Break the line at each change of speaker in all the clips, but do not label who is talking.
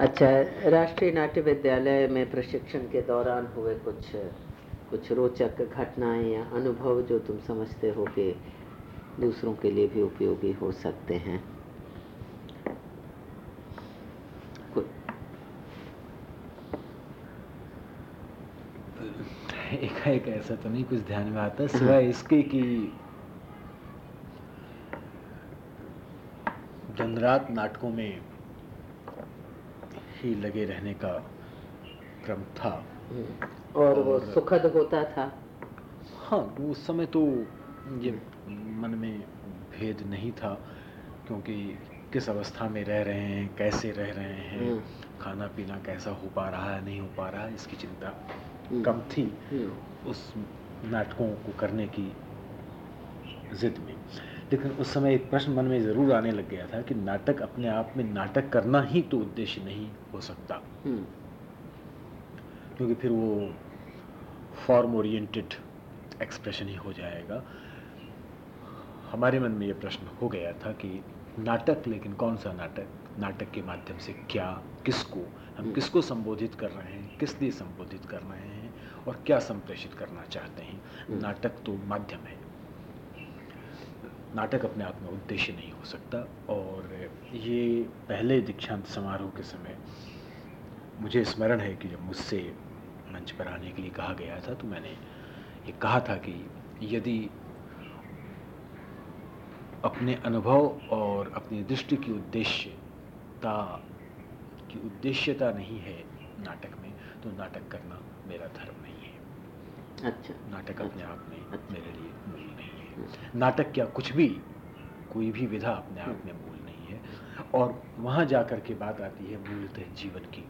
अच्छा राष्ट्रीय नाट्य विद्यालय में प्रशिक्षण के दौरान हुए कुछ कुछ रोचक घटनाएँ या अनुभव जो तुम समझते हो कि दूसरों के लिए भी उपयोगी हो सकते हैं
एक एक ऐसा तो नहीं कुछ ध्यान में आता सिवाय हाँ। इसके कि दिन रात नाटकों में ही लगे रहने का क्रम था
हम्म। और, और वो सुखद होता था
हाँ उस समय तो ये मन में भेद नहीं था क्योंकि किस अवस्था में रह रहे हैं कैसे रह रहे हैं हम्म। खाना पीना कैसा हो पा रहा है नहीं हो पा रहा है इसकी चिंता हम्म। कम थी उस नाटकों को करने की जिद में लेकिन उस समय एक प्रश्न मन में ज़रूर आने लग गया था कि नाटक अपने आप में नाटक करना ही तो उद्देश्य नहीं हो सकता। हम्म। क्योंकि फिर वो फॉर्म ओरिएंटेड एक्सप्रेशन ही हो जाएगा। हमारे मन में ये प्रश्न हो गया था कि नाटक लेकिन कौन सा नाटक? नाटक के माध्यम से क्या किसको? हम हम्म। किसको संबोधित कर रहे हैं? किस लिए संबोधित कर रहे हैं? और क्या संप्रेषित करना चाहते हैं? हम्म। नाटक तो माध्यम है। नाटक अपने आप में उद्देश्य नहीं हो सकता। और ये पहले दीक्षांत समारोह के समय मुझे स्मरण है कि जब मुझसे मंच पर आने के लिए कहा गया था तो मैंने ये कहा था कि यदि अपने अनुभव और अपनी दृष्टि की उद्देश्यता की उद्देश्यता नहीं है नाटक में तो नाटक करना मेरा धर्म नहीं है।
अच्छा।
नाटक अपने आप में अच्छा। मेरे लिए नाटक क्या कुछ भी कोई भी विधा अपने आप में मूल नहीं है। और वहाँ जा कर के बात आती है मूलतः जीवन की।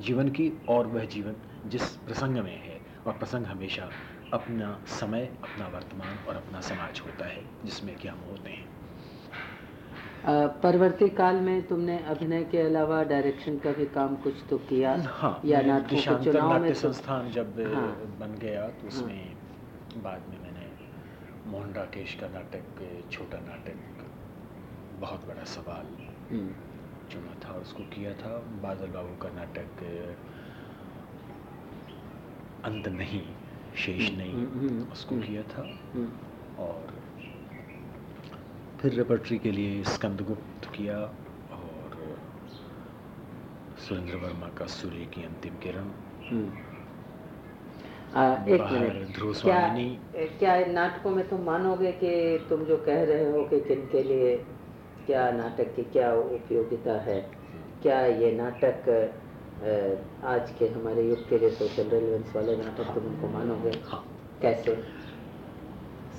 जीवन की और वह जीवन जिस प्रसंग में है और प्रसंग हमेशा अपना समय अपना वर्तमान और अपना समाज होता है जिसमें कि हम होते हैं।
परवर्ती काल में तुमने अभिनय के अलावा डायरेक्शन का भी काम कुछ तो किया
हाँ, या नाट्य संस्थान जब हाँ, बन गया तो उसमें हाँ, बाद में मोहन राकेश का नाटक छोटा नाटक बहुत बड़ा सवाल हम्म। चुना था उसको किया था। बादल बाबू का नाटक अंत नहीं शेष हम्म, नहीं हम्म, उसको किया था। और फिर रेपर्ट्री के लिए स्कंदगुप्त किया और सुरेंद्र वर्मा का सूर्य की अंतिम किरण।
आ, एक मिनट। क्या क्या नाटकों में तुम मानोगे कि तुम जो कह रहे हो कि किन के लिए क्या नाटक की क्या उपयोगिता है? क्या ये नाटक आज के हमारे युग के लिए सोशल रेलिवेंस वाले नाटक तुम उनको मानोगे? हाँ। कैसे?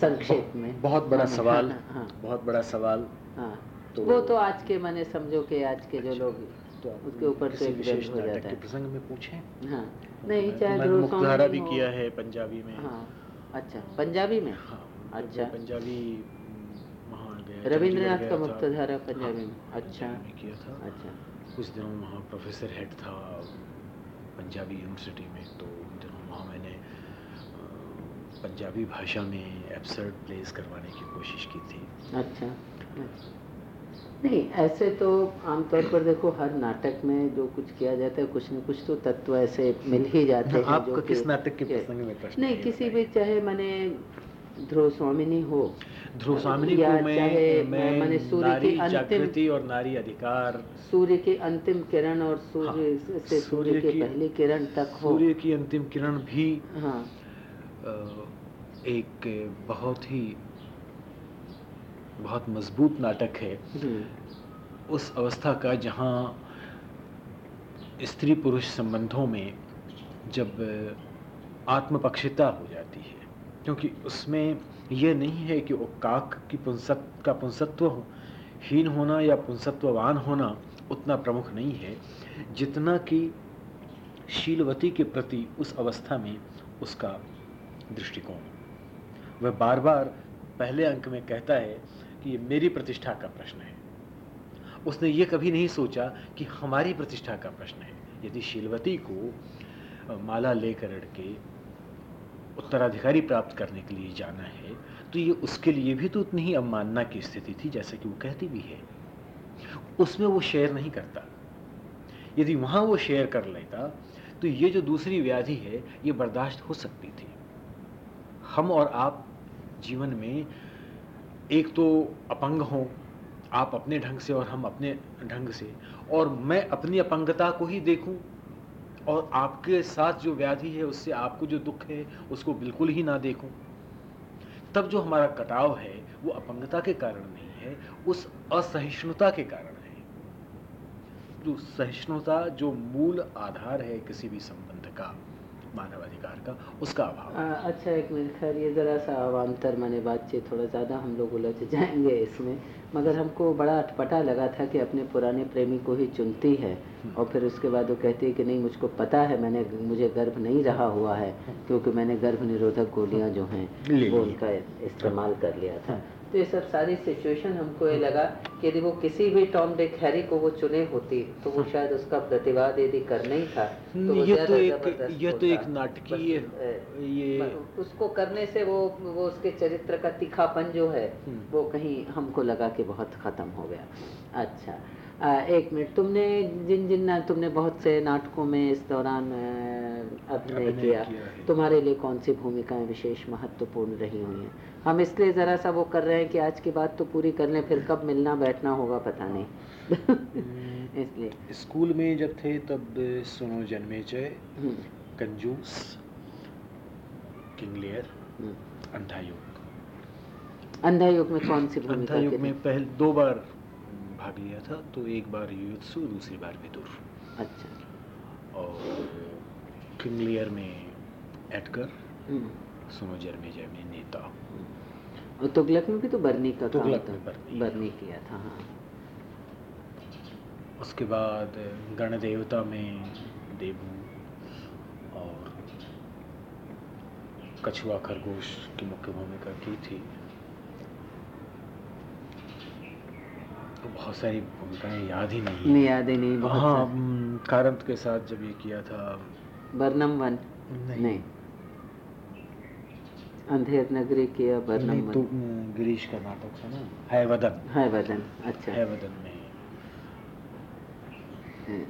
संक्षेप में।
बहुत बड़ा हाँ, सवाल। हाँ, हाँ, बहुत बड़ा सवाल।
हाँ। तो वो तो आज के मैंने समझो कि आज के जो लोग तो उसके ऊपर से
विशेष नाटक के प्रसंग में पूछे?
हाँ नहीं चाहे
मुक्तधारा भी किया है पंजाबी में।
हाँ अच्छा पंजाबी में?
हाँ
अच्छा।
पंजाबी
गया रविंद्रनाथ का मुक्तधारा पंजाबी में। हाँ, अच्छा।
किया था।
अच्छा।
कुछ दिनों वहाँ प्रोफेसर हेड था पंजाबी यूनिवर्सिटी में तो उन दिनों वहाँ मैंने पंजाबी भाषा में एब्सर्ड प्लेस करवाने की कोशिश की थी।
अच्छा। नहीं ऐसे तो आमतौर पर देखो हर नाटक में जो कुछ किया जाता है कुछ न कुछ तो तत्व ऐसे मिल ही जाते हैं
आपका जो किस नाटक के प्रसंग में
प्रश्न नहीं किसी भी चाहे मैंने ध्रुव स्वामिनी हो।
ध्रुव स्वामिनी को मैं मैंने सूर्य की अंतिम और नारी अधिकार।
सूर्य की अंतिम किरण और सूर्य हाँ, से सूर्य की पहली किरण तक हो।
सूर्य की अंतिम किरण भी
हाँ।
एक बहुत ही बहुत मज़बूत नाटक है। उस अवस्था का जहाँ स्त्री पुरुष संबंधों में जब आत्मपक्षिता हो जाती है क्योंकि उसमें यह नहीं है कि वो काक की पुंसत का पुंसत्व हीन होना या पुंसत्ववान होना उतना प्रमुख नहीं है जितना कि शीलवती के प्रति उस अवस्था में उसका दृष्टिकोण। वह बार बार पहले अंक में कहता है कि ये मेरी प्रतिष्ठा का प्रश्न है। उसने ये कभी नहीं सोचा कि हमारी प्रतिष्ठा का प्रश्न है। यदि शीलवती को माला लेकर के उत्तराधिकारी प्राप्त करने के लिए जाना है तो ये उसके लिए भी तो उतनी ही अवमानना की स्थिति थी जैसे कि वो कहती भी है। उसमें वो शेयर नहीं करता। यदि वहाँ वो शेयर कर लेता तो ये जो दूसरी व्याधि है, ये बर्दाश्त हो सकती थी। हम और आप जीवन में एक तो अपंग हों, आप अपने ढंग से और हम अपने ढंग से, और मैं अपनी अपंगता को ही देखूँ, और आपके साथ जो व्याधि है, उससे आपको जो दुख है, उसको बिल्कुल ही ना देखूँ। तब जो हमारा कटाव है, वो अपंगता के कारण नहीं है, उस असहिष्णुता के कारण है। जो सहिष्णुता, जो मूल आधार है किसी भी संबंध का मानवाधिकार का उसका अभाव।
अच्छा एक मिनट खैर ये ज़रा सा अवान्तर मैंने बातचीत थोड़ा ज़्यादा हम लोग उलझ जाएँगे इसमें। मगर हमको बड़ा अटपटा लगा था कि अपने पुराने प्रेमी को ही चुनती है हम्म। और फिर उसके बाद वो कहती है कि नहीं मुझको पता है मैंने मुझे गर्भ नहीं रहा हुआ है क्योंकि मैंने गर्भ निरोधक गोलियाँ जो हैं वो उनका इस्तेमाल कर लिया था। हाँ। तो ये सब सारी सिचुएशन हमको ये लगा कि यदि वो किसी भी टॉम डिक हैरी को वो चुने होती तो वो हाँ। शायद उसका प्रतिवाद यदि करना ही था
तो वो ये तो एक ये तो एक नाटकीय
ये उसको करने से वो वो उसके चरित्र का तीखापन जो है हम्म। वो कहीं हमको लगा कि बहुत खत्म हो गया अच्छा आ, एक मिनट तुमने जिन जिन तुमने बहुत से नाटकों में इस दौरान अभिनय किया, किया तुम्हारे लिए कौन सी भूमिकाएँ विशेष महत्वपूर्ण रही हुई हैं हम इसलिए ज़रा सा वो कर रहे हैं कि आज की बात तो पूरी कर लें फिर कब मिलना बैठना होगा पता नहीं। हम्म। इसलिए।
स्कूल में जब थे तब सुनो जन्मे जय हम्म। कंजूस किंगलियर हम्म। अंधायुग।
अंधायुग में कौन सी भूमिका
अंधायुग में पहले दो बार भाग लिया था तो एक बार युत्सु दूसरी बार विदुर।
अच्छा।
और किंगलियर में एडगर सुनो में जय में नेता।
और तुगलक में भी तो बर्नी का तुगलक में बर्नी, बर्नी किया था हाँ।
उसके बाद गण देवता में देवू और कछुआ खरगोश की मुख्य भूमिका की थी। तो बहुत सारी भूमिकाएँ याद ही नहीं
नहीं याद ही नहीं बहुत
हाँ कारंत के साथ जब ये किया था
बर्नम वन। नहीं, नहीं। अंधेर नगरी किया
नहीं तो गिरीश का नाटक था ना? है वदन
है वदन अच्छा।
है वदन में।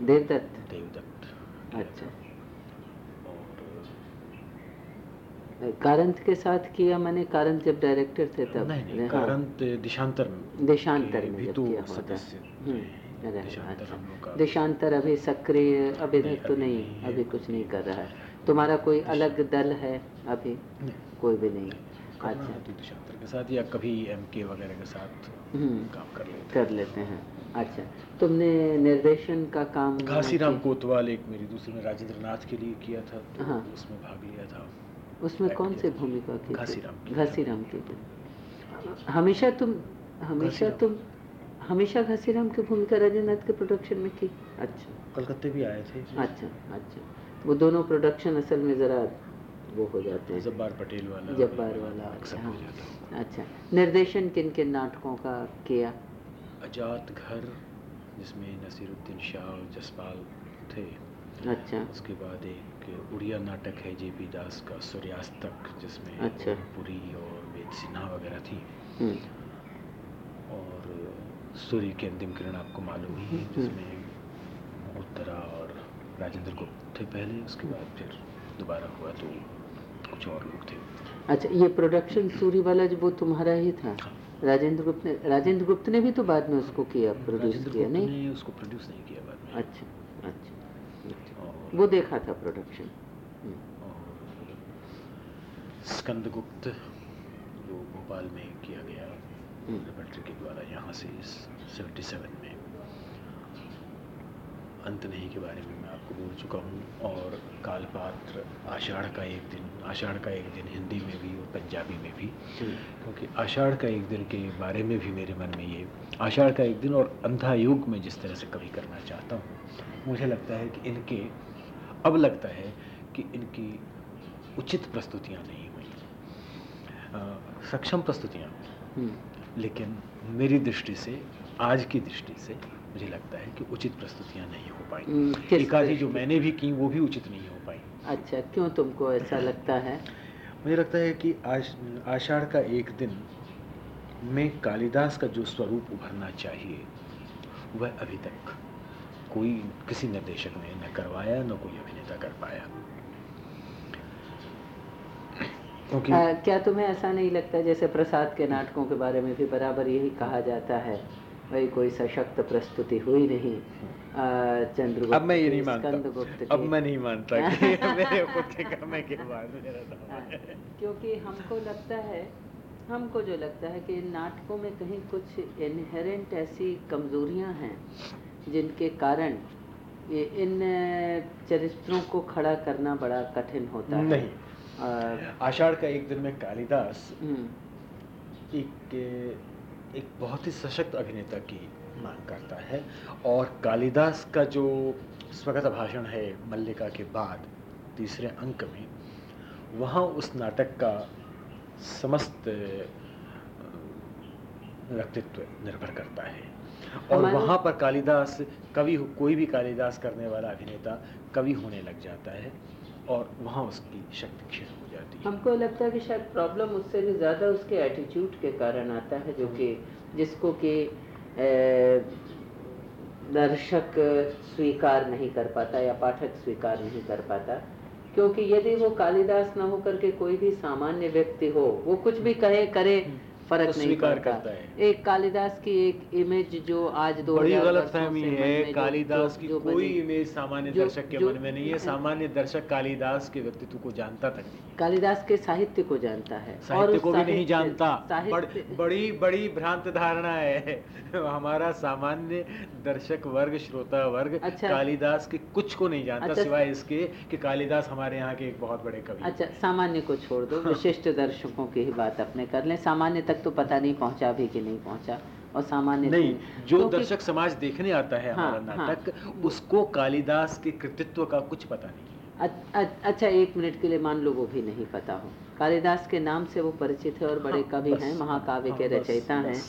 देवदत्त।
देवदत्त।
अच्छा। कारंत के साथ किया मैंने? कारंत जब डायरेक्टर थे तब?
नहीं, नहीं हाँ। कारंत देशांतर में।
देशांतर में जब तो किया होता हम्म, अच्छा। अभी सक्रिय अभी तक तो नहीं। अभी कुछ नहीं कर रहा है। तुम्हारा कोई अलग दल है अभी? कोई भी नहीं।
अच्छा। के साथ या कभी एम के वगैरह के साथ हम्म। काम कर लेते
कर लेते हैं। अच्छा। तुमने निर्देशन का काम
घासीराम कोतवाल एक मेरी दूसरी में राजेंद्र नाथ के लिए किया था तो हाँ। उसमें भाग लिया था।
उसमें कौन सी भूमिका
थी? घासीराम
घासीराम की हमेशा तुम हमेशा तुम हमेशा घासीराम की भूमिका राजेंद्र नाथ के प्रोडक्शन में की अच्छा।
कलकत्ते भी आए थे।
अच्छा अच्छा। वो दोनों प्रोडक्शन असल में ज़रा वो हो जाते हैं।
जब्बार पटेल वाला
जब्बार वाला हाँ। अच्छा निर्देशन किन किन नाटकों का किया?
अजात घर जिसमें नसीरुद्दीन शाह और जसपाल थे।
अच्छा।
उसके बाद एक उड़िया नाटक है जे पी दास का सूर्यास्तक जिसमें
अच्छा।
पुरी और वेद सिन्हा वगैरह थी।
हम्म।
और सूर्य की अंतिम किरण आपको मालूम ही है हम्म। जिसमें उत्तरा और राजेंद्र गुप्त थे पहले उसके बाद फिर दोबारा हुआ तो कुछ और लोग थे
अच्छा ये प्रोडक्शन सूरी वाला जो वो तुम्हारा ही था हाँ। राजेंद्र गुप्त ने राजेंद्र गुप्त ने भी तो बाद में उसको किया प्रोड्यूस किया नहीं ने
उसको प्रोड्यूस नहीं किया बाद में
अच्छा अच्छा, अच्छा। वो देखा था प्रोडक्शन हम्म।
स्कंद गुप्त जो भोपाल में किया गया हम्म। के द्वारा यहाँ से सेवेंटी सेवन में अंत नहीं के बारे में मैं आपको बोल चुका हूँ। और कालपात्र आषाढ़ का एक दिन आषाढ़ का एक दिन हिंदी में भी और पंजाबी में भी। क्योंकि आषाढ़ का एक दिन के बारे में भी मेरे मन में ये आषाढ़ का एक दिन और अंधा युग में जिस तरह से कभी करना चाहता हूँ मुझे लगता है कि इनके अब लगता है कि इनकी उचित प्रस्तुतियाँ नहीं हुई। सक्षम प्रस्तुतियाँ। हम्म। लेकिन मेरी दृष्टि से आज की दृष्टि से मुझे लगता है कि उचित प्रस्तुतियाँ नहीं हो पाई। हम्म, एकाधी जो मैंने भी की वो भी उचित नहीं हो पाई।
अच्छा क्यों तुमको ऐसा लगता है?
मुझे लगता है कि आश, आषाढ़ का एक दिन में कालिदास का जो स्वरूप उभरना चाहिए वह अभी तक कोई किसी निर्देशक ने न करवाया न कोई अभिनेता कर पाया।
क्योंकि आ, क्या तुम्हें ऐसा नहीं लगता जैसे प्रसाद के नाटकों के बारे में भी बराबर यही कहा जाता है? भाई कोई सशक्त प्रस्तुति हुई नहीं।
चंद्रगुप्त अब मैं ये नहीं मानता। अब मैं नहीं मानता कि मेरे के करने के बाद
मेरा क्योंकि हमको लगता है हमको जो लगता है कि नाटकों में कहीं कुछ इनहेरेंट ऐसी कमजोरियाँ हैं जिनके कारण ये इन चरित्रों को खड़ा करना बड़ा कठिन होता
है। नहीं। आषाढ़ का एक दिन में कालिदास हम्म। एक एक बहुत ही सशक्त अभिनेता की मांग करता है। और कालिदास का जो स्वगत भाषण है मल्लिका के बाद तीसरे अंक में वहाँ उस नाटक का समस्त व्यक्तित्व निर्भर करता है। और वहाँ पर कालिदास कवि कोई भी कालिदास करने वाला अभिनेता कवि होने लग जाता है। और वहाँ उसकी शक्ति क्षीण हो जाती है।
हमको लगता है कि शायद प्रॉब्लम उससे भी ज़्यादा उसके एटीट्यूड के कारण आता है जो कि जिसको कि दर्शक स्वीकार नहीं कर पाता या पाठक स्वीकार नहीं कर पाता। क्योंकि यदि वो कालिदास ना होकर के कोई भी सामान्य व्यक्ति हो वो कुछ भी कहे करे फ़र्क तो नहीं करता है। एक कालिदास की एक इमेज जो आज दो
बड़ी गलत फहमी है कालिदास की कोई इमेज सामान्य दर्शक के मन में नहीं है सामान्य दर्शक कालिदास के व्यक्तित्व को जानता तक नहीं
कालिदास के साहित्य को जानता है।
साहित्य को भी नहीं जानता। बड़ी बड़ी भ्रांत धारणा है। हमारा सामान्य दर्शक वर्ग श्रोता वर्ग अच्छा, कालिदास के कुछ को नहीं जानता अच्छा, सिवाय इसके कि कालिदास हमारे यहाँ के एक बहुत बड़े कवि
अच्छा सामान्य को छोड़ दो विशिष्ट दर्शकों की ही बात अपने कर ले। सामान्य तक तो पता नहीं पहुँचा भी कि नहीं पहुँचा और सामान्य
नहीं जो तो दर्शक समाज देखने आता है हाँ, हमारा हाँ। नाटक हाँ, उसको कालिदास के कृतित्व का कुछ पता नहीं
अच्छा एक मिनट के लिए मान लो वो भी नहीं पता हो। कालिदास के नाम से वो परिचित है और बड़े हाँ, कवि हैं महाकाव्य हाँ, के रचयिता हैं।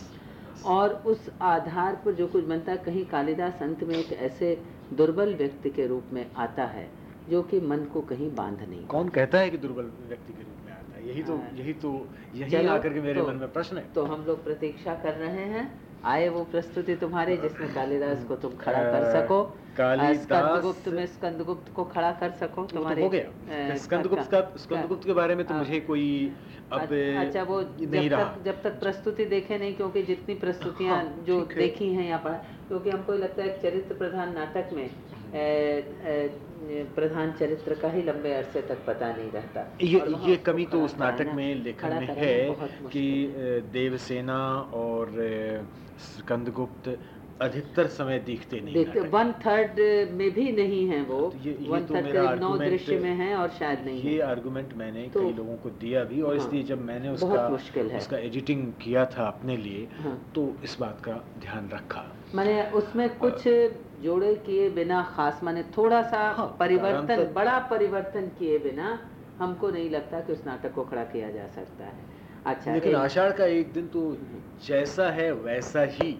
और उस आधार पर जो कुछ बनता है कहीं कालिदास अंत में एक ऐसे दुर्बल व्यक्ति के रूप में आता है। जो कि मन को कहीं बाँध नहीं
कौन कहता है कि दुर्बल व्यक्ति के रूप में आता है? यही तो हाँ। यही तो यही आकर के मेरे तो, मन में प्रश्न है।
तो हम लोग प्रतीक्षा कर रहे हैं। आए वो प्रस्तुति तुम्हारी जिसमें कालिदास को तुम खड़ा कर सको। स्कंदगुप्त में स्कंदगुप्त को खड़ा कर सको
तो तुम्हारे हो गया। स्कंदगुप्त का स्कंदगुप्त के बारे में तो मुझे कोई अब
अच्छा वो जब तक जब तक प्रस्तुति देखे नहीं क्योंकि जितनी प्रस्तुतियाँ हाँ, जो देखी हैं यहाँ पर क्योंकि हमको लगता है चरित्र प्रधान नाटक में प्रधान चरित्र का ही लंबे अरसे तक पता नहीं रहता।
ये ये कमी तो उस नाटक में लेखन में है कि देवसेना और स्कंदगुप्त अधिकतर समय दिखते नहीं
देखते वन थर्ड में भी नहीं है वो। तो ये, ये वन तो थर्ड नौ दृश्य में है और शायद नहीं
ये आर्गुमेंट मैंने तो, कई लोगों को दिया भी और हाँ, इसलिए जब मैंने उसका मुश्किल है। उसका एडिटिंग किया था अपने लिए हाँ, तो इस बात का ध्यान रखा।
मैंने उसमें कुछ जोड़े किए बिना खास माने थोड़ा सा हाँ, परिवर्तन बड़ा परिवर्तन किए बिना हमको नहीं लगता कि उस नाटक को खड़ा किया जा सकता है।
अच्छा लेकिन आषाढ़ का एक दिन तो जैसा है वैसा ही।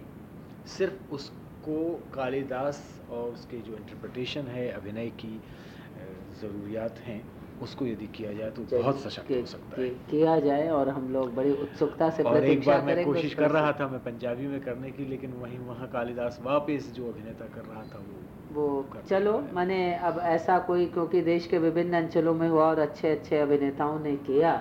सिर्फ़ उसको कालिदास और उसके जो इंटरप्रिटेशन है अभिनय की ज़रूरियात हैं। उसको यदि किया जाए तो बहुत सशक्त हो सकता है।
किया जाए और हम लोग बड़ी उत्सुकता से
और एक बार मैं कोशिश कर रहा था मैं पंजाबी में करने की लेकिन वहीं वहाँ कालिदास वापस जो अभिनेता कर रहा था वो
वो चलो मैंने अब ऐसा कोई क्योंकि देश के विभिन्न अंचलों में हुआ और अच्छे अच्छे अभिनेताओं ने किया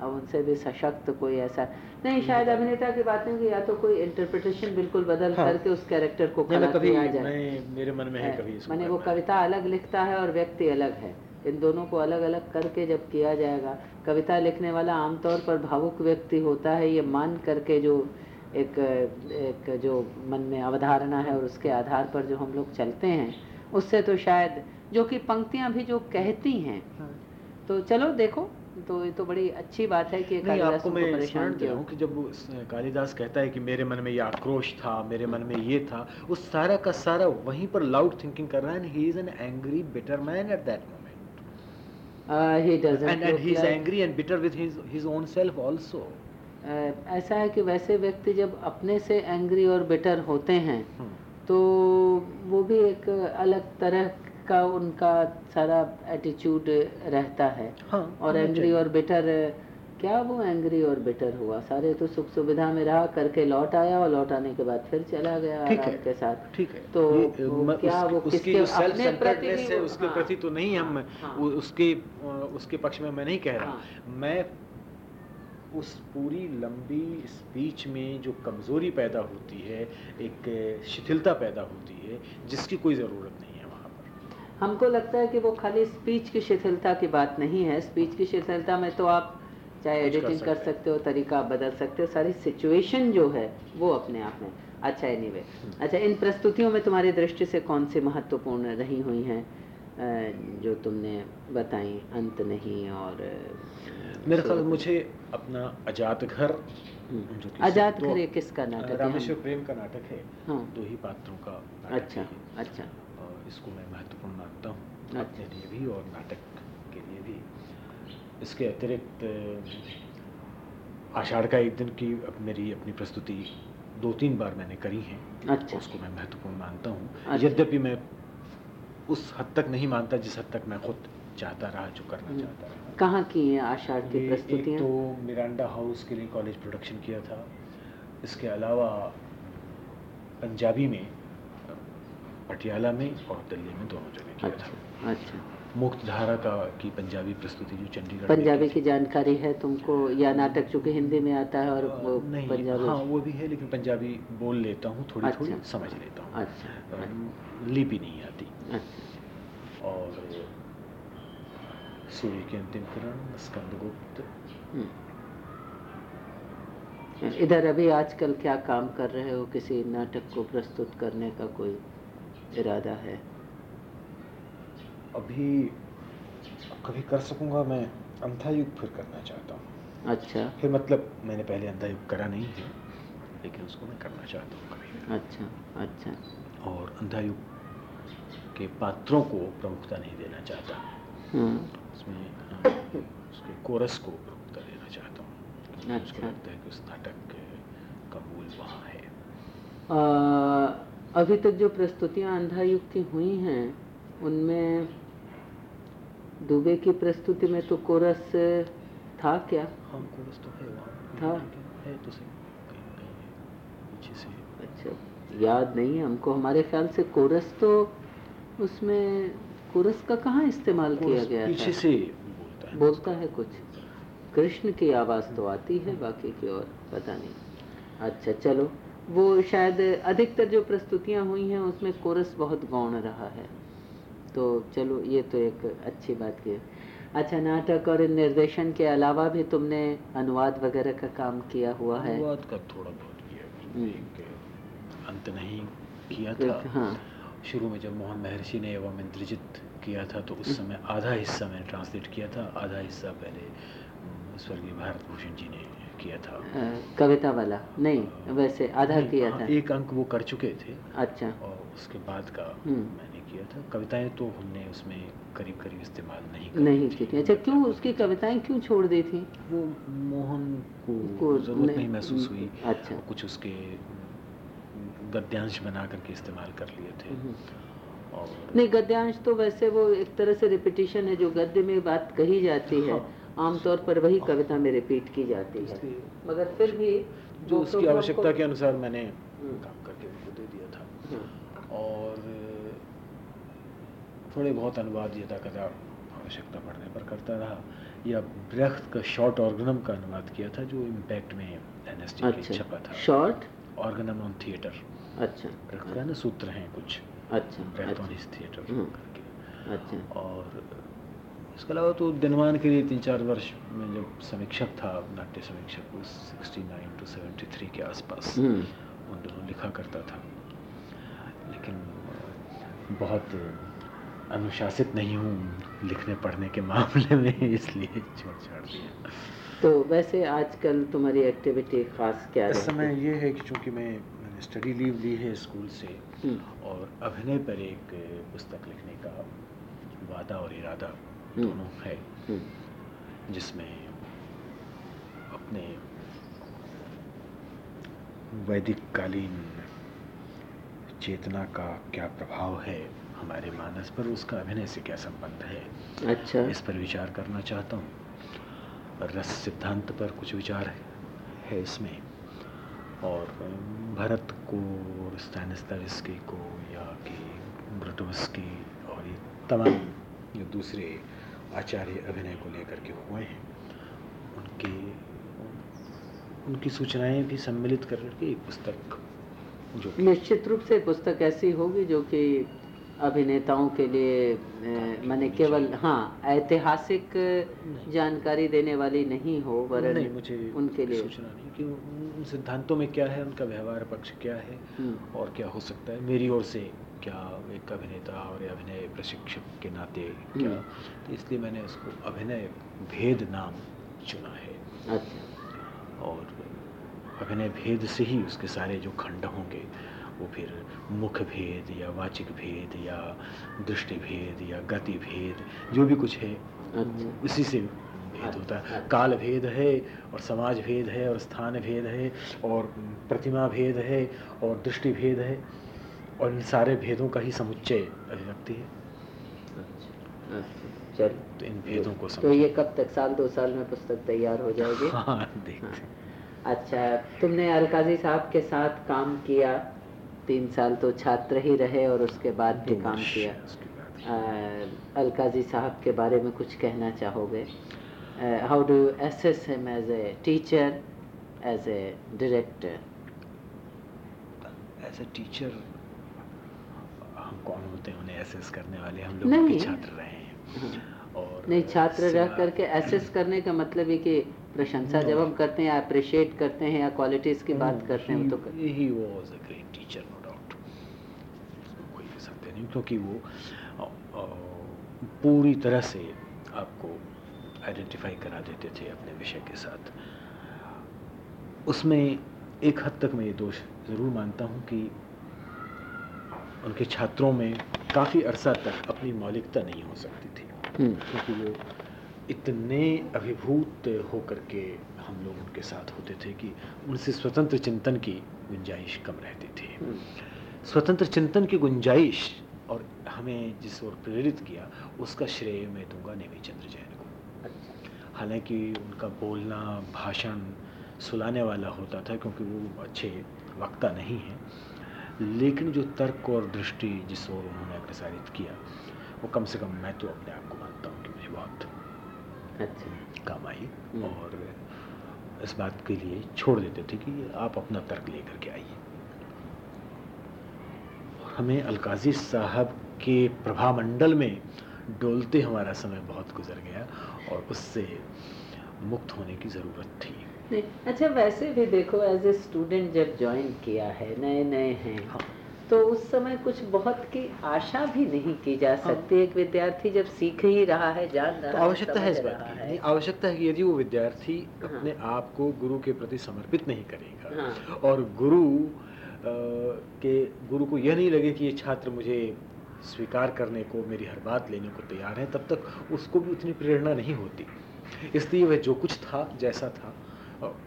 अब उनसे भी सशक्त कोई ऐसा नहीं शायद अभिनेता की बात नहीं या तो कोई इंटरप्रिटेशन बिल्कुल बदल हाँ, करके उस कैरेक्टर को
किया जाए। मेरे मन में है कभी
मैंने वो कविता अलग लिखता है और व्यक्ति अलग है। इन दोनों को अलग अलग करके जब किया जाएगा कविता लिखने वाला आमतौर पर भावुक व्यक्ति होता है ये मान करके जो एक एक जो मन में अवधारणा है और उसके आधार पर जो हम लोग चलते हैं उससे तो शायद जो कि पंक्तियाँ भी जो कहती हैं। हाँ। तो चलो देखो तो ये तो बड़ी अच्छी बात है कि
नहीं आपको मैं परेशान किया। हूँ कि जब कालिदास कहता है कि मेरे मन में ये आक्रोश था मेरे मन में ये था उस सारा का सारा वहीं पर लाउड थिंकिंग कर रहा है he is an angry bitter man at that moment
he doesn't
and and he's like, angry and bitter with his his own self also.
Uh, ऐसा है कि वैसे व्यक्ति जब अपने से एंग्री और बिटर होते हैं hmm. तो वो भी एक अलग तरह का उनका सारा एटीट्यूड रहता है। हाँ, और एंग्री और बेटर क्या वो एंग्री और बिटर हुआ? सारे तो सुख सुविधा में रहा करके लौट आया और लौट आने के बाद फिर चला गया आराम के साथ।
ठीक है।
तो वो
उस,
क्या वो
उसकी
किसके अपने प्रति भी
उसके
हाँ,
प्रति तो नहीं हम
हाँ।
उसके उसके पक्ष में मैं नहीं कह रहा।
हाँ।
मैं उस पूरी लंबी स्पीच में जो कमज़ोरी पैदा होती है एक शिथिलता पैदा होती है जिसकी कोई ज़रूरत नहीं है वहाँ पर।
हमको लगता है कि वो खाली स्पीच की शिथिलता की बात नहीं है। स्पीच की शिथिलता में तो आप चाहे एडिटिंग कर
सकते हो।
तरीका बदल सकते हो सारी सिचुएशन जो है वो अपने आप में। अच्छा एनीवे
हम्म।
अच्छा इन प्रस्तुतियों में तुम्हारी दृष्टि से कौन सी महत्वपूर्ण रही हुई हैं जो तुमने बताई अंत नहीं और
मेरे ख्याल मुझे अपना आज़ाद घर
हम्म।
जो कि
आज़ाद घर ये किसका नाटक है?
रामेश्वर प्रेम का नाटक है।
हाँ।
दो ही पात्रों का
अच्छा अच्छा।
और इसको मैं महत्वपूर्ण मानता हूँ
अच्छा।
अपने लिए भी और नाटक इसके अतिरिक्त आषाढ़ का एक दिन की अब मेरी अपनी प्रस्तुति दो तीन बार मैंने करी है।
अच्छा।
उसको मैं महत्वपूर्ण मानता हूँ।
अच्छा।
यद्यपि मैं उस हद तक नहीं मानता जिस हद तक मैं खुद चाहता रहा जो करना
हम्म।
चाहता रहा।
कहाँ की हैं आषाढ़ की प्रस्तुतियाँ?
तो मिरांडा हाउस के लिए कॉलेज प्रोडक्शन किया था। इसके अलावा पंजाबी में पटियाला में और दिल्ली में दोनों जगह किया
अच्छा
था
अच्छा।
मुक्त धारा का की पंजाबी प्रस्तुति जो चंडीगढ़
पंजाबी
की
जानकारी है तुमको या नाटक चूँकि हिंदी में आता है और वो
नहीं
पंजाबी?
हाँ वो भी है लेकिन पंजाबी बोल लेता हूँ थोड़ी अच्छा, थोड़ी
अच्छा।
समझ लेता हूँ।
अच्छा
अम, लिपि नहीं आती।
अच्छा।
और सूर्य की अंतिम किरण स्कंदगुप्त।
हम्म। इधर अभी आजकल क्या काम कर रहे हो? किसी नाटक को प्रस्तुत करने का कोई इरादा है?
अभी कभी कर सकूँगा मैं? अंधा युग फिर करना चाहता हूँ।
अच्छा।
फिर मतलब मैंने पहले अंधा युग करा नहीं है लेकिन उसको मैं करना चाहता हूँ कभी
अच्छा अच्छा।
और अंधा युग के पात्रों को प्रमुखता नहीं देना चाहता।
हाँ।
उसमें उसके कोरस को प्रमुखता देना चाहता हूँ।
अच्छा।
लगता है कि उस नाटक का मूल वहाँ है।
आ, अभी तक जो प्रस्तुतियाँ अंधा युग की हुई हैं उनमें दुबे की प्रस्तुति में तो कोरस था क्या?
हाँ कोरस तो है
था।
है तो सही
अच्छा याद नहीं है हमको। हमारे ख्याल से कोरस तो उसमें कोरस का कहाँ इस्तेमाल किया गया
पीछे से बोलता है।
बोलता है कुछ। कृष्ण की आवाज़ तो आती है बाकी की और पता नहीं। अच्छा चलो। वो शायद अधिकतर जो प्रस्तुतियाँ हुई हैं उसमें कोरस बहुत गौण रहा है। तो चलो ये तो एक अच्छी बात की है। अच्छा नाटक और निर्देशन के अलावा भी तुमने अनुवाद वगैरह का काम किया हुआ है?
अनुवाद का थोड़ा बहुत किया
हम्म।
अंत नहीं किया था।
हाँ।
शुरू में जब मोहन महर्षि ने एवं इंद्रजित किया था तो उस समय आधा हिस्सा मैंने ट्रांसलेट किया था आधा हिस्सा पहले स्वर्गीय भारत भूषण जी ने किया था।
अ, कविता वाला? नहीं वैसे आधा
नहीं,
किया
हाँ,
था।
एक अंक वो कर चुके थे।
अच्छा।
और उसके बाद का
हम्म।
मैंने किया था? कविताएँ तो हमने उसमें करीब करीब इस्तेमाल नहीं करी
नहीं की थी। अच्छा क्यों उसकी कविताएँ क्यों छोड़ दी थी?
वो मोहन को,
को
ज़रूरत
नहीं-
नहीं। महसूस हुई।
अच्छा।
कुछ उसके गद्यांश बना करके इस्तेमाल कर लिए थे।
हम्म।
और
नहीं गद्यांश तो वैसे वो एक तरह से रिपीटिशन है जो गद्य में बात कही जाती है।
हाँ।
आमतौर पर वही कविता में रिपीट की जाती है। मगर फिर भी
जो उसकी आवश्यकता
के
अनुसार मैंने
हम्म।
काम करके उनको दे दिया था
हाँ,
और थोड़े बहुत अनुवाद यदा कदा आवश्यकता पड़ने पर करता रहा। या ब्रख्त का शॉर्ट ऑर्गनम का अनुवाद किया था जो इम्पैक्ट में एन एस
अच्छा।
छपा था।
शॉर्ट
ऑर्गनम ऑन थिएटर
अच्छा।
ब्रख्त का ना सूत्र हैं कुछ।
अच्छा
ब्रख्त ऑन हिज थिएटर। करके।
अच्छा।
और इसके अलावा तो दिनमान के लिए तीन चार वर्ष में जब समीक्षक था नाट्य समीक्षक वो sixty nine to seventy three के आसपास
हम्म,
उन दोनों लिखा करता था। लेकिन बहुत अनुशासित नहीं हूँ लिखने पढ़ने के मामले में इसलिए छोड़ छाड़ दिया।
तो वैसे आजकल तुम्हारी एक्टिविटी खास क्या
इस समय ये है कि चूँकि मैं मैंने स्टडी लीव ली है स्कूल से
हम्म,
और अभिनय पर एक पुस्तक लिखने का वादा और इरादा
हम्म।
दोनों है
हम्म,
जिसमें अपने वैदिक कालीन चेतना का क्या प्रभाव है हमारे मानस पर उसका अभिनय से क्या संबंध है?
अच्छा।
इस पर विचार करना चाहता हूँ। रस सिद्धांत पर कुछ विचार है इसमें। और भरत को स्टैनिस्ताविस्की को या कि ब्रटोस्की और ये तमाम जो दूसरे आचार्य अभिनय को लेकर के हुए हैं उनके उनकी सूचनाएँ भी सम्मिलित करके एक पुस्तक
जो निश्चित रूप से पुस्तक ऐसी होगी जो कि अभिनेताओं के लिए मैंने केवल हाँ ऐतिहासिक जानकारी देने वाली नहीं हो
वरन नहीं मुझे उनके लिए। सूचना नहीं कि उन सिद्धांतों में क्या है? उनका व्यवहार पक्ष क्या है? हम्म। और क्या हो सकता है? मेरी ओर से क्या एक अभिनेता और अभिनय प्रशिक्षक के नाते क्या? हम्म। तो इसलिए मैंने उसको अभिनय भेद नाम चुना है। अच्छा। और अभिनय भेद से ही उसके सारे जो खंड होंगे वो फिर मुख भेद या वाचिक भेद या दृष्टि भेद या गति भेद जो भी कुछ है अच्छा। उसी से भेद होता है। अच्छा। काल भेद है और समाज भेद है और स्थान भेद है और प्रतिमा भेद है और दृष्टि भेद है और इन सारे भेदों का ही समुच्चय अभिव्यक्ति है।
अच्छा, चल तो इन भेदों को तो ये कब तक साल दो साल में पुस्तक तैयार हो जाएगी?
हाँ देखते हाँ।
अच्छा तुमने अलकाजी साहब के साथ काम किया तीन साल तो छात्र ही रहे और उसके बाद भी काम किया। अलकाजी साहब के बारे में कुछ कहना चाहोगे? How do assess him as a teacher as a director
as a teacher हम कौन होते हैं? उन्हें एसेस करने वाले हम लोग छात्र रहे हैं।
हाँ। और नहीं छात्र रह करके एसेस करने का मतलब है कि प्रशंसा जब हम करते हैं अप्रिशिएट करते हैं या क्वालिटीज की बात करते हैं तो
he. Was a great teacher कह क्योंकि वो पूरी तरह से आपको आइडेंटिफाई करा देते थे अपने विषय के साथ उसमें एक हद तक मैं ये दोष ज़रूर मानता हूँ कि उनके छात्रों में काफ़ी अरसा तक अपनी मौलिकता नहीं हो सकती थी हम्म। क्योंकि वो इतने अभिभूत होकर के हम लोग उनके साथ होते थे कि उनसे स्वतंत्र चिंतन की गुंजाइश कम रहती थी हम्म। स्वतंत्र चिंतन की गुंजाइश हमें जिस ओर प्रेरित किया उसका श्रेय मैं दूँगा नेमी चंद्र जैन को अच्छा। हालाँकि उनका बोलना भाषण सुलाने वाला होता था क्योंकि वो अच्छे वक्ता नहीं हैं लेकिन जो तर्क और दृष्टि जिस ओर उन्होंने प्रसारित किया वो कम से कम मैं तो अपने आप को मानता हूँ कि मुझे बहुत अच्छा काम आई हम्म। और इस बात के लिए छोड़ देते थे कि आप अपना तर्क लेकर के आइए हमें अलकाजी साहब के प्रभामंडल में डोलते हमारा समय बहुत गुजर गया और उससे मुक्त होने की ज़रूरत थी
नहीं अच्छा वैसे भी देखो एज ए स्टूडेंट जब ज्वाइन किया है नए नए हैं हाँ तो उस समय कुछ बहुत की आशा भी नहीं की जा हाँ। सकती एक विद्यार्थी जब सीख ही रहा है जान रहा तो
आवश्यकता है इस बात की आवश्यकता है कि यदि वो विद्यार्थी हाँ। अपने आप को गुरु के प्रति समर्पित नहीं करेगा हाँ। और गुरु आ, के गुरु को यह नहीं लगे कि ये छात्र मुझे स्वीकार करने को मेरी हर बात लेने को तैयार है तब तक उसको भी उतनी प्रेरणा नहीं होती। इसलिए वह जो कुछ था जैसा था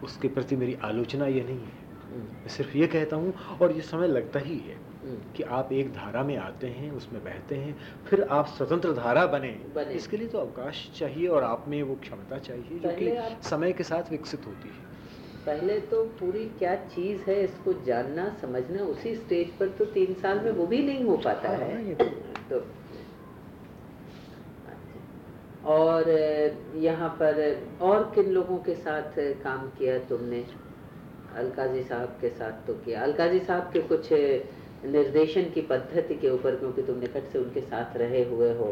उसके प्रति मेरी आलोचना ये नहीं है। हम्म। मैं सिर्फ़ ये कहता हूँ और ये समय लगता ही है कि आप एक धारा में आते हैं उसमें बहते हैं फिर आप स्वतंत्र धारा बने, बने। इसके लिए तो अवकाश चाहिए और आप में वो क्षमता चाहिए जो कि समय के साथ विकसित होती है।
पहले तो पूरी क्या चीज़ है इसको जानना समझना उसी स्टेज पर तो तीन साल में वो भी नहीं हो पाता हाँ, है। तो, तो और यहाँ पर और किन लोगों के साथ काम किया तुमने? अलकाजी साहब के साथ तो किया। अलकाजी साहब के कुछ निर्देशन की पद्धति के ऊपर क्योंकि तुम निकट से उनके साथ रहे हुए हो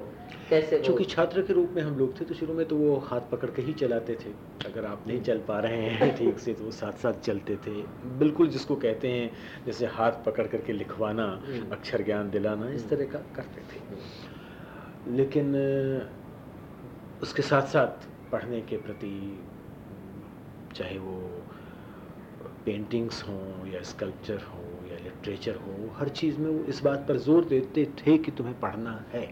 कैसे
क्योंकि छात्र के रूप में हम लोग थे तो शुरू में तो वो हाथ पकड़ के ही चलाते थे अगर आप नहीं चल पा रहे हैं ठीक से तो वो साथ साथ चलते थे बिल्कुल जिसको कहते हैं जैसे हाथ पकड़ करके लिखवाना हम्म। अक्षर ज्ञान दिलाना इस हम्म। तरह का करते थे। लेकिन उसके साथ साथ पढ़ने के प्रति चाहे वो पेंटिंग्स हों या स्कल्पचर हो लिटरेचर हो, हर चीज़ में वो इस बात पर ज़ोर देते थे कि तुम्हें पढ़ना है।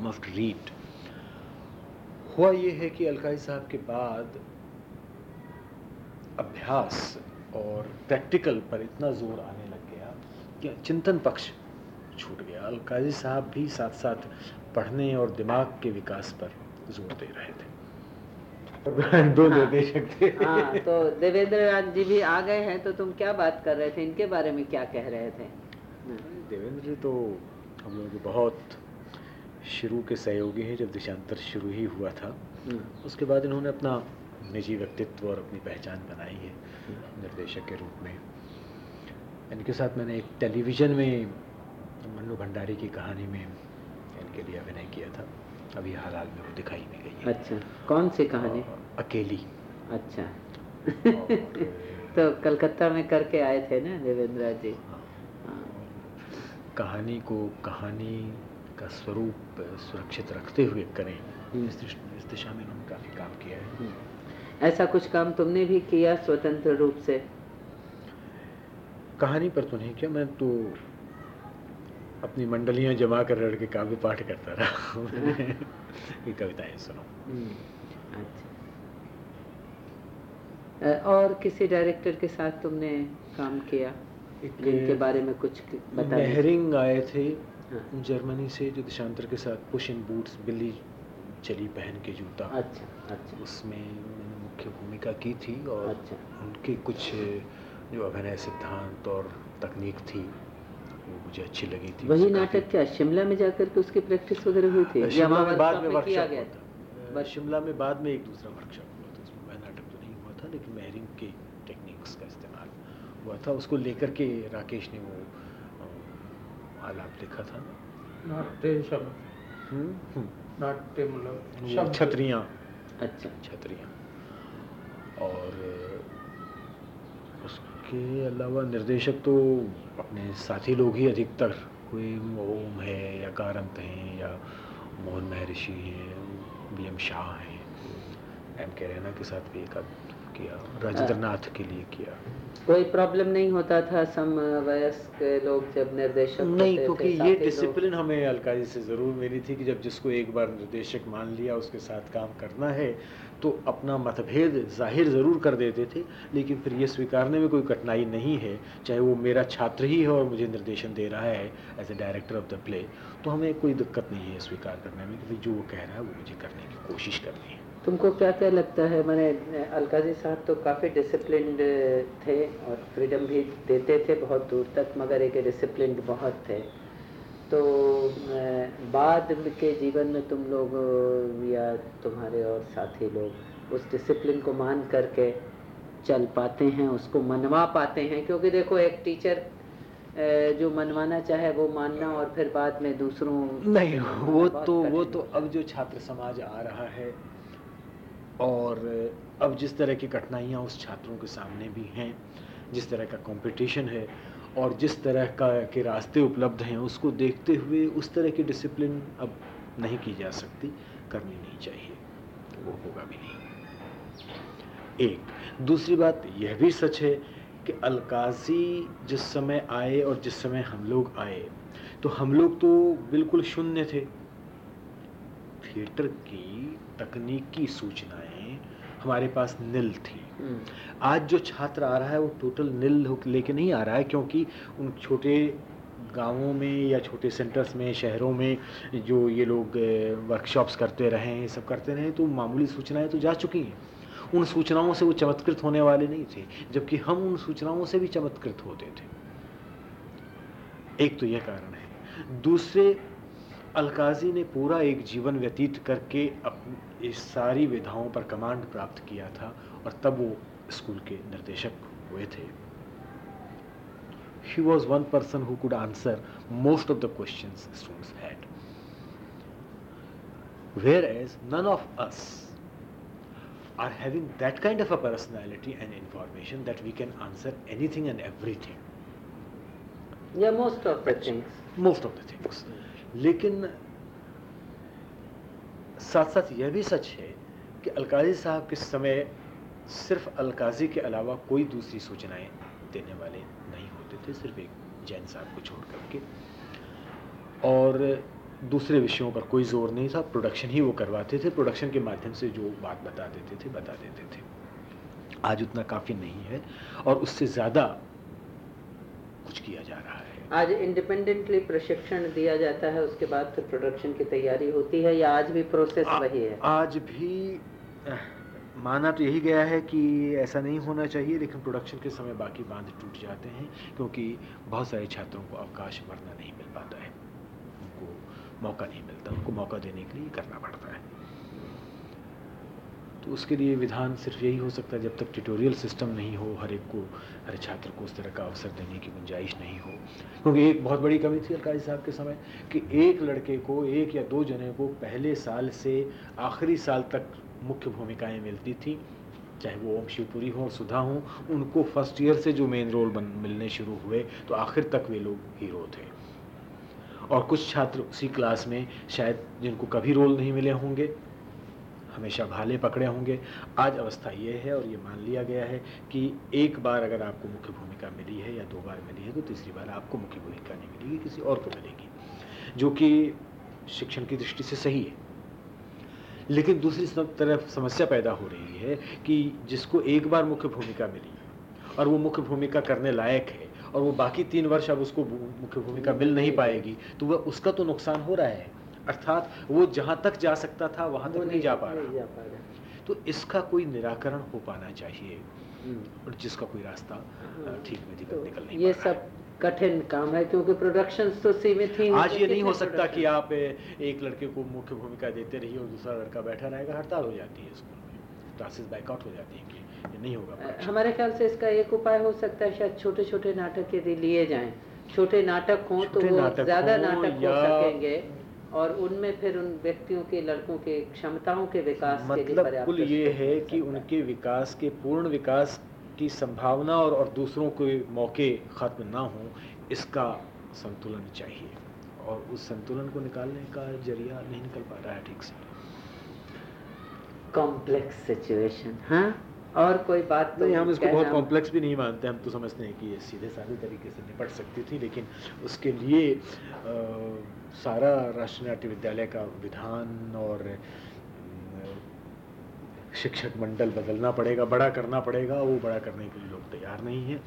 मस्ट रीड हुआ ये है कि अलकाई साहब के बाद अभ्यास और प्रैक्टिकल पर इतना ज़ोर आने लग गया कि चिंतन पक्ष छूट गया। अलकाजी साहब भी साथ साथ पढ़ने और दिमाग के विकास पर ज़ोर दे रहे थे। दो
हाँ।
निर्देशक थे
हाँ। तो देवेंद्र नाथ जी भी आ गए हैं तो तुम क्या बात कर रहे थे? इनके बारे में क्या कह रहे थे?
देवेंद्र जी तो हम लोग के बहुत शुरू के सहयोगी हैं जब देशांतर शुरू ही हुआ था।
हम्म,
उसके बाद इन्होंने अपना निजी व्यक्तित्व और अपनी पहचान बनाई है निर्देशक के रूप में। इनके साथ मैंने एक टेलीविज़न में मन्नू भंडारी की कहानी में इनके लिए अभिनय किया था। अभी हाल हाल में वो दिखाई नहीं गई
अच्छा कौन सी कहानी?
अकेली।
अच्छा। तो कलकत्ता में करके आए थे ना देवेंद्र जी?
हाँ,
हाँ,
कहानी को कहानी का स्वरूप सुरक्षित रखते हुए करें।
हम्म।
इस दिशा में इन्होंने काफ़ी काम किया है।
हम्म। ऐसा कुछ काम तुमने भी किया स्वतंत्र रूप से?
कहानी पर तो नहीं किया मैं तो अपनी मंडलियाँ जमा कर रड़ के काव्य पाठ करता रहा ये कविताएँ सुनो।
हम्म, अच्छा। और किसी डायरेक्टर के साथ तुमने काम किया जिनके बारे में कुछ बता।
मेहरिंग आए थे
हाँ,
जर्मनी से जो दिशांतर के साथ पुश इन बूट्स बिल्ली चली पहन के जूता।
अच्छा अच्छा।
उसमें मैंने मुख्य भूमिका की थी और
अच्छा।
उनके कुछ जो अभिनय सिद्धांत और तकनीक थी वो मुझे अच्छी लगी थी।
वही नाटक क्या शिमला में जाकर के उसकी प्रैक्टिस वगैरह हुई थी?
शिमला में बाद में वर्कशॉप शिमला में बाद में एक दूसरा वर्कशॉप हुआ था उसमें वह नाटक तो नहीं हुआ था लेकिन मेहरिंग के टेक्निक्स का इस्तेमाल हुआ था। उसको लेकर के राकेश ने वो आलाप लिखा था
नाट्य शब्द।
हम्म, हम्म,
नाट्य मतलब
छतरियाँ।
अच्छा।
छतरियाँ। और उसके अलावा निर्देशक तो अपने साथी लोग ही अधिकतर कोई ओम है या कारंत हैं या मोहन महर्षि हैं बी एम शाह हैं। एम के रैना के साथ भी एक आध किया राजेंद्र नाथ के लिए किया।
कोई प्रॉब्लम नहीं होता था सम वयस्क लोग जब निर्देशक
नहीं क्योंकि ये डिसिप्लिन हमें अलकाजी से ज़रूर मिली थी कि जब जिसको एक बार निर्देशक मान लिया उसके साथ काम करना है तो अपना मतभेद ज़ाहिर ज़रूर कर देते थे लेकिन फिर ये स्वीकारने में कोई कठिनाई नहीं है चाहे वो मेरा छात्र ही है और मुझे निर्देशन दे रहा है as a director of the play तो हमें कोई दिक्कत नहीं है स्वीकार करने में क्योंकि जो वो कह रहा है वो मुझे करने की कोशिश करनी है।
तुमको क्या क्या लगता है? मैंने अलकाजी साहब तो काफ़ी डिसिप्लिन्ड थे और फ्रीडम भी देते थे बहुत दूर तक मगर एक डिसिप्लिन्ड बहुत थे। तो बाद के जीवन में तुम लोग या तुम्हारे और साथी लोग उस डिसिप्लिन को मान करके चल पाते हैं उसको मनवा पाते हैं क्योंकि देखो एक टीचर जो मनवाना चाहे वो मानना और फिर बाद में दूसरों
नहीं वो तो वो तो अब जो छात्र समाज आ रहा है और अब जिस तरह की कठिनाइयाँ उस छात्रों के सामने भी हैं, जिस तरह का कंपटीशन है और जिस तरह का, के रास्ते उपलब्ध हैं, उसको देखते हुए उस तरह की डिसिप्लिन अब नहीं की जा सकती, करनी नहीं चाहिए। वो होगा भी नहीं। एक, दूसरी बात यह भी सच है कि अलकाजी जिस समय आए और जिस समय हम लोग आए तो हम लोग तो बिल्कुल शून्य थे। थिएटर की तकनीकी सूचनाएँ हमारे पास निल थी।
हम्म,
आज जो छात्र आ रहा है वो टोटल निल लेके नहीं आ रहा है क्योंकि उन छोटे गाँवों में या छोटे सेंटर्स में शहरों में जो ये लोग वर्कशॉप्स करते रहे हैं सब करते रहे तो मामूली सूचनाएँ तो जा चुकी हैं। उन सूचनाओं से वो चमत्कृत होने वाले नहीं थे जबकि हम उन सूचनाओं से भी चमत्कृत होते थे। एक तो यह कारण है। दूसरे अलकाजी ने पूरा एक जीवन व्यतीत करके अप इस सारी विधाओं पर कमांड प्राप्त किया था और तब वो स्कूल के निर्देशक हुए थे। He was one person who could answer most of the question students had where as none of us are having that kind of a personality and information that we can answer any and
every thing most of the things
most of the things लेकिन साथ साथ यह भी सच है कि अलकाजी साहब के समय सिर्फ़ अलकाजी के अलावा कोई दूसरी सूचनाएँ देने वाले नहीं होते थे, सिर्फ़ एक जैन साहब को छोड़ करके। और दूसरे विषयों पर कोई ज़ोर नहीं था प्रोडक्शन ही वो करवाते थे प्रोडक्शन के माध्यम से जो बात बता देते थे, बता देते थे। आज उतना काफ़ी नहीं है और उससे ज़्यादा कुछ किया जा रहा है।
आज इंडिपेंडेंटली प्रशिक्षण दिया जाता है उसके बाद फिर प्रोडक्शन की तैयारी होती है या आज भी प्रोसेस
आ-
वही है?
आज भी माना तो यही गया है कि ऐसा नहीं होना चाहिए लेकिन प्रोडक्शन के समय बाकी बाँध टूट जाते हैं क्योंकि बहुत सारे छात्रों को अवकाश वरना नहीं मिल पाता है। उनको मौका नहीं मिलता उनको मौका देने के लिए करना पड़ता है। तो उसके लिए विधान सिर्फ़ यही हो सकता है जब तक ट्यूटोरियल सिस्टम नहीं हो, हर एक को, हर छात्र को उस तरह का अवसर देने की गुंजाइश नहीं हो। क्योंकि एक बहुत बड़ी कमी थी अलकाजी साहब के समय कि एक लड़के को, एक या दो जने को पहले साल से आखिरी साल तक मुख्य भूमिकाएँ मिलती थी। चाहे वो ओम शिवपुरी हो और सुधा हो, उनको फ़र्स्ट ईयर से जो मेन रोल बन, मिलने शुरू हुए तो आखिर तक वे लोग हीरो थे। और कुछ छात्र उसी क्लास में शायद जिनको कभी रोल नहीं मिले होंगे हमेशा भाले पकड़े होंगे। आज अवस्था ये है और ये मान लिया गया है कि एक बार अगर आपको मुख्य भूमिका मिली है या दो बार मिली है तो तीसरी बार आपको मुख्य भूमिका नहीं मिलेगी, किसी और को मिलेगी, जो कि शिक्षण की दृष्टि से सही है। लेकिन दूसरी तरफ़ समस्या पैदा हो रही है कि जिसको एक बार मुख्य भूमिका मिली और वो मुख्य भूमिका करने लायक है और वो बाकी तीन वर्ष अब उसको मुख्य भूमिका मिल नहीं पाएगी तो वह उसका तो नुकसान हो रहा है। अर्थात वो जहाँ तक जा सकता था वहाँ तक नहीं जा पा रहा। तो इसका कोई निराकरण हो पाना चाहिए हम्म। और जिसका कोई रास्ता हाँ। ठीक विधिवत तो निकल नहीं
ये सब कठिन काम है क्योंकि प्रोडक्शन तो सीमित ही
आज ये नहीं हो सकता कि आप एक लड़के को मुख्य भूमिका देते रहिए और दूसरा लड़का बैठा रहेगा हड़ताल हो जाती है स्कूल में। क्लासेस बैकआउट हो जाती है कि ये नहीं होगा
हमारे ख्याल से इसका एक उपाय हो सकता है शायद छोटे छोटे नाटक यदि लिए जाएँ। छोटे नाटक हों तो वो ज़्यादा नाटक हो सकेंगे। और उनमें फिर उन व्यक्तियों के लड़कों के क्षमताओं के विकास
मतलब के लिए कुल ये है कि उनके विकास के पूर्ण विकास की संभावना और, और दूसरों के मौके ख़त्म ना हो इसका संतुलन चाहिए। और उस संतुलन को निकालने का ज़रिया नहीं निकल पा रहा है ठीक से।
कॉम्प्लेक्स सिचुएशन हाँ? और कोई बात
नहीं हम इसको बहुत कॉम्प्लेक्स भी नहीं मानते हम तो समझते हैं कि ये सीधे साधे तरीके से निपट सकती थी लेकिन उसके लिए आ, सारा राष्ट्रीय नाट्य विद्यालय का विधान और शिक्षक मंडल बदलना पड़ेगा, बड़ा करना पड़ेगा, वो बड़ा करने के लिए लोग तैयार नहीं हैं,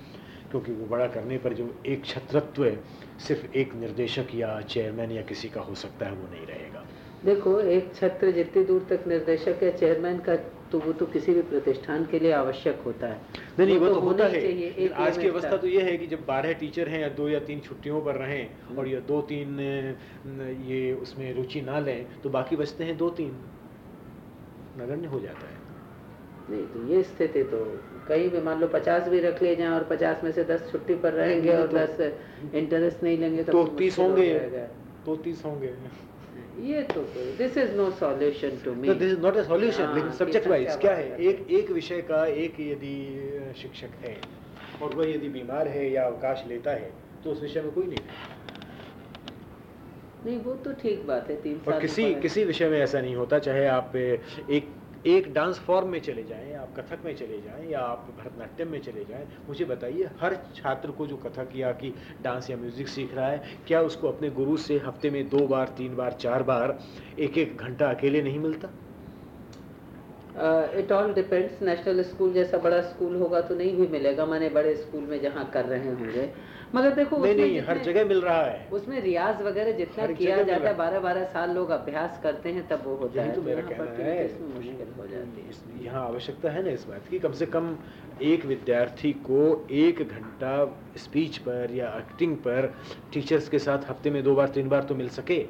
क्योंकि वो बड़ा करने पर जो एक छत्रत्व सिर्फ़ एक निर्देशक या चेयरमैन या किसी का हो सकता है, वो नहीं रहेगा।
देखो एक छत्र जितनी दूर तक निर्देशक या चेयरमैन का तो वो तो किसी भी प्रतिष्ठान के लिए आवश्यक होता है।
नहीं नहीं वो, वो तो, तो होता है आज की अवस्था तो ये है कि जब बारह टीचर हैं या दो या तीन छुट्टियों पर रहें और या दो तीन ये उसमें रुचि ना लें तो बाकी बचते हैं दो तीन। नगण्य हो जाता है।
नहीं तो ये स्थिति तो कहीं भी मान लो पचास भी रख ले जाए और पचास में से दस छुट्टी पर रहेंगे और तो दस इंटरेस्ट नहीं लेंगे
तो तीस होंगे। तो तीस होंगे।
ये तो this is no solution to me
this is not a solution लेकिन सब्जेक्ट वाइज क्या है? एक एक विषय का एक यदि शिक्षक है और वह यदि बीमार है या अवकाश लेता है तो उस विषय में कोई नहीं
नहीं वो तो ठीक बात है तीन
और किसी किसी विषय में ऐसा नहीं होता चाहे आप एक एक डांस फॉर्म में चले जाएँ, आप कथक में चले जाएँ, या आप भरतनाट्यम में चले जाएँ, मुझे बताइए, हर छात्र को जो कथक या कि डांस या म्यूज़िक सीख रहा है, क्या उसको अपने गुरु से हफ़्ते में दो बार, तीन बार, चार बार एक एक घंटा अकेले नहीं मिलता?
It all depends national school जैसा बड़ा स्कूल होगा तो नहीं भी मिलेगा। माने बड़े स्कूल में जहाँ कर रहे होंगे। मगर देखो
नहीं नहीं हर जगह मिल रहा है।
उसमें रियाज वगैरह जितना किया जाता है बारह बारह साल लोग अभ्यास करते हैं तब वो होता है।
तो मेरा कहना है। मुश्किल हो जाती है। यहाँ आवश्यकता है ना इस बात की। कम से कम एक विद्यार्थी को एक घंटा स्पीच पर या एक्टिंग पर टीचर्स के साथ हफ़्ते में दो बार तीन बार तो मिल सके।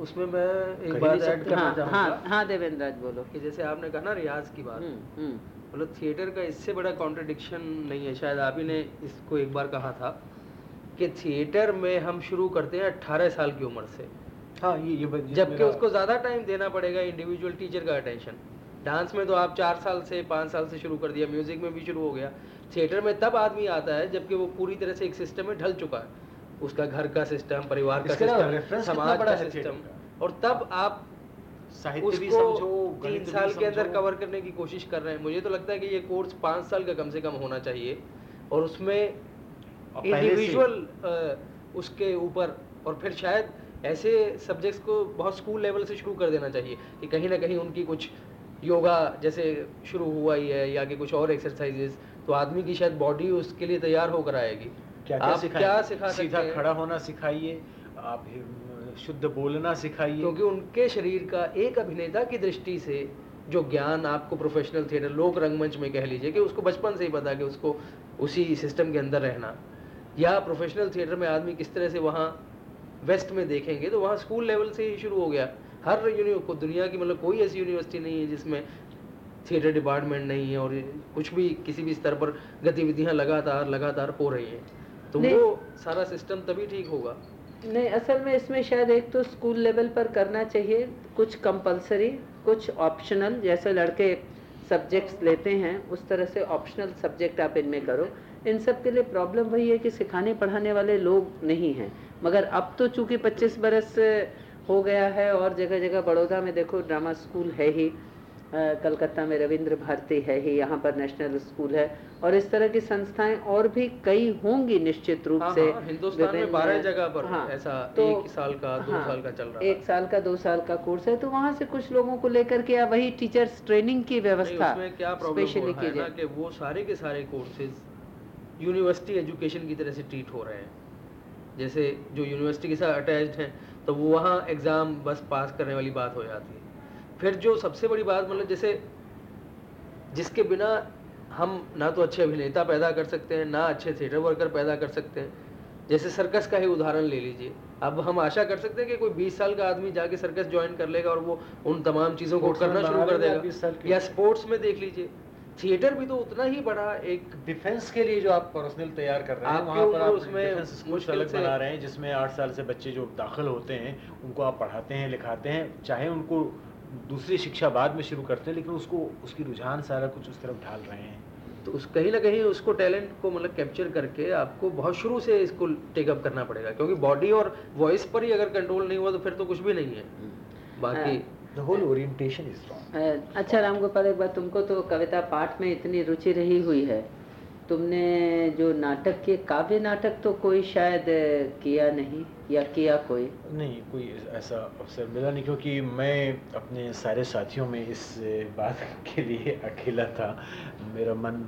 उसमें मैं एक बात ऐड करना हाँ, चाहूँगा।
हाँ, हाँ देवेंद्र बोलो।
कि जैसे आपने कहा ना रियाज की बात। हम्म, हम्म। मतलब थिएटर का इससे बड़ा कॉन्ट्रडिक्शन नहीं है। शायद आप ही ने इसको एक बार कहा था कि थिएटर में हम शुरू करते हैं अट्ठारह साल की उम्र से।
हाँ ये ये
जबकि उसको ज़्यादा टाइम देना पड़ेगा इंडिविजुअल टीचर का अटेंशन डांस में तो आप चार साल से पाँच साल से शुरू कर दिया। म्यूज़िक में भी शुरू हो गया। थिएटर में तब आदमी आता है जबकि वो पूरी तरह से एक सिस्टम में ढल चुका है। उसका घर का सिस्टम परिवार का सिस्टम समाज का सिस्टम और तब आप उसको तीन साल के अंदर कवर करने की कोशिश कर रहे हैं। मुझे तो लगता है कि ये कोर्स पाँच साल का कम से कम होना चाहिए। और उसमें इंडिविजुअल उसके ऊपर और फिर शायद ऐसे सब्जेक्ट्स को बहुत स्कूल लेवल से शुरू कर देना चाहिए कि कहीं ना कहीं उनकी कुछ योगा जैसे शुरू हुआ ही है या कि कुछ और एक्सरसाइजेस तो आदमी की शायद बॉडी उसके लिए तैयार होकर आएगी।
क्या क्या आप क्या सिखा सीधा खड़ा होना सिखाइए आप शुद्ध बोलना सिखाइए।
क्योंकि उनके शरीर का एक अभिनेता की दृष्टि से जो ज्ञान आपको प्रोफेशनल थिएटर लोक रंगमंच में कह लीजिए कि उसको बचपन से ही पता कि उसको उसी सिस्टम के अंदर रहना। या प्रोफेशनल थिएटर में आदमी किस तरह से वहाँ वेस्ट में देखेंगे तो वहाँ स्कूल लेवल से ही शुरू हो गया। हर यूनि दुनिया की मतलब कोई ऐसी यूनिवर्सिटी नहीं है जिसमें थिएटर डिपार्टमेंट नहीं है और कुछ भी किसी भी स्तर पर गतिविधियाँ लगातार लगातार हो रही हैं। तो वो सारा सिस्टम तभी ठीक होगा।
नहीं असल में इसमें शायद एक तो स्कूल लेवल पर करना चाहिए कुछ कंपलसरी कुछ ऑप्शनल जैसे लड़के सब्जेक्ट्स लेते हैं उस तरह से ऑप्शनल सब्जेक्ट आप इनमें करो। इन सब के लिए प्रॉब्लम वही है कि सिखाने पढ़ाने वाले लोग नहीं हैं। मगर अब तो चूँकि 25 बरस हो गया है और जगह जगह बड़ौदा में देखो ड्रामा स्कूल है ही। कलकत्ता में रविंद्र भारती है ही यहाँ पर नेशनल स्कूल है। और इस तरह की संस्थाएँ और भी कई होंगी निश्चित रूप हाँ, से
हाँ, हिंदुस्तान में बारह जगह पर हाँ, ऐसा तो, एक साल का दो हाँ, साल का चल रहा है।
एक साल का दो साल का कोर्स है तो वहाँ से कुछ लोगों को लेकर के या वही टीचर्स ट्रेनिंग की व्यवस्था
क्या स्पेशली की जाए। वो सारे के सारे कोर्सेज यूनिवर्सिटी एजुकेशन की तरह से ट्रीट हो रहे हैं। जैसे जो यूनिवर्सिटी के साथ अटैच्ड हैं तो वो वहाँ एग्ज़ाम बस पास करने वाली बात हो जाती है। फिर जो सबसे बड़ी बात मतलब जैसे जिसके बिना हम ना तो अच्छे अभिनेता पैदा कर सकते हैं ना अच्छे थिएटर वर्कर पैदा कर सकते हैं। जैसे सर्कस का ही उदाहरण ले लीजिए। अब हम आशा कर सकते हैं कि कोई 20 साल का आदमी जाके सर्कस ज्वाइन कर लेगा और वो उन तमाम चीज़ों को करना शुरू कर देगा। या स्पोर्ट्स में देख लीजिए। थिएटर भी तो उतना ही बड़ा एक
डिफेंस के लिए जो आप पर्सनल तैयार कर रहे हैं वहाँ पर आप उसमें स्कूल अलग बना रहे हैं जिसमें आठ साल से बच्चे जो दाखिल होते हैं उनको आप पढ़ाते हैं लिखाते हैं चाहे उनको दूसरी शिक्षा बाद में शुरू करते हैं लेकिन उसको उसकी रुझान सारा कुछ उस तरफ़ ढाल रहे हैं।
तो उस कहीं ना कहीं उसको टैलेंट को मतलब कैप्चर करके आपको बहुत शुरू से इसको टेकअप करना पड़ेगा क्योंकि बॉडी और वॉइस पर ही अगर कंट्रोल नहीं हुआ तो फिर तो कुछ भी नहीं है। बाकी
द होल ओरिएंटेशन इज़
अच्छा राम गोपाल एक बात तुमको तो कविता पाठ में इतनी रुचि रही हुई है। तुमने जो नाटक के काव्य नाटक तो कोई शायद किया नहीं या किया कोई?
नहीं कोई ऐसा अवसर मिला नहीं क्योंकि मैं अपने सारे साथियों में इस बात के लिए अकेला था। मेरा मन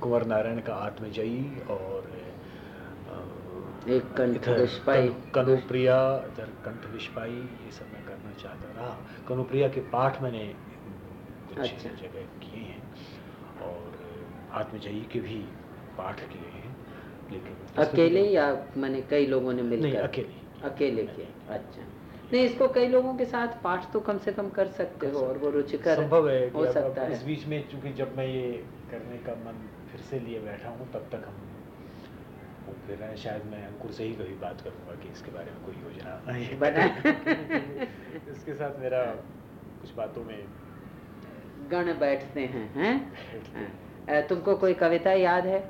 कुंवर नारायण का आत्मजयी और
एक कंठ विस्पाई
कनुप्रिया इधर कंठ विस्पाई ये सब मैं करना चाहता रहा। कनुप्रिया के पाठ मैंने कुछ अच्छा। जगह किए हैं। आत्मजयी के भी पाठ किए हैं
लेकिन अकेले या मैंने कई लोगों ने मिलकर?
अकेले।
अकेले किए अच्छा। नहीं इसको कई लोगों के साथ पाठ तो कम से कम कर सकते हो और वो रुचिकर
संभव है हो सकता है इस बीच में चूँकि जब मैं ये करने का मन फिर से लिए बैठा हूँ तब तक हम फिर रहे शायद मैं अंकुर से ही कभी बात करूँगा कि इसके बारे में कोई योजना बना। इसके साथ मेरा कुछ बातों में
गण बैठते हैं। हैं। तुमको कोई कविता याद है?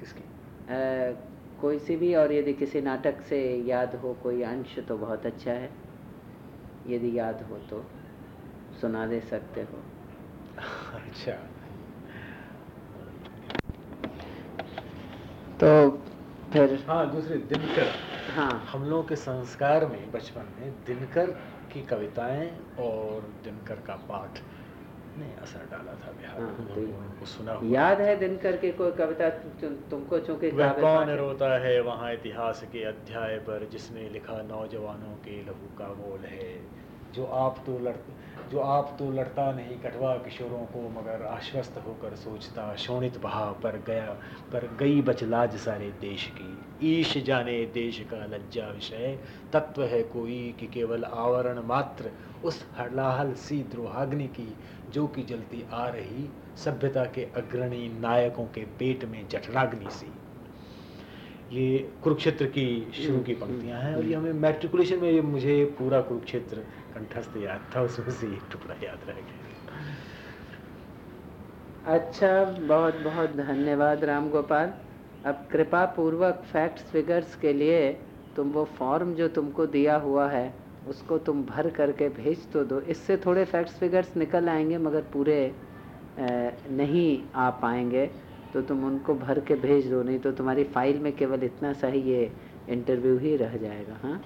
किसकी?
कोई सी भी और यदि किसी नाटक से याद हो कोई अंश तो बहुत अच्छा है। यदि याद हो तो सुना दे सकते हो।
अच्छा।
तो फिर
हाँ दूसरे दिनकर। हाँ। हम लोगों के संस्कार में बचपन में दिनकर की कविताएँ और दिनकर का पाठ। ने असर डाला था बिहार हाँ, तो सुना हुआ
याद है दिनकर के कोई कविता तुमको चूँकि
वह कौन रोता है वहाँ इतिहास के अध्याय पर जिसने लिखा नौजवानों के लहू का मोल है। जो आप तो लड़ जो आप तो लड़ता नहीं कटवा किशोरों को मगर आश्वस्त होकर सोचता शोणित बहा पर गया पर गई बचलाज सारे देश की। ईश जाने देश का लज्जा विषय तत्व है कोई कि केवल आवरण मात्र उस हड़लाहल सी द्रोहाग्नि की, जो कि जलती आ रही सभ्यता के अग्रणी नायकों के पेट में जठराग्नि सी। ये कुरुक्षेत्र की शुरू की पंक्तियाँ हैं और ये हमें मैट्रिकुलेशन में ये मुझे पूरा कुरुक्षेत्र कंठस्थ याद था, उसमें से एक टुकड़ा याद रह गया।
अच्छा बहुत बहुत धन्यवाद राम गोपाल। अब कृपा पूर्वक फैक्ट्स फिगर्स के लिए तुम वो फॉर्म जो तुमको दिया हुआ है उसको तुम भर करके भेज तो दो। इससे थोड़े फैक्ट्स फिगर्स निकल आएँगे, मगर पूरे नहीं आ पाएँगे। तो तुम उनको भर के भेज दो, नहीं तो तुम्हारी फ़ाइल में केवल इतना सा ही ये इंटरव्यू ही रह जाएगा हाँ?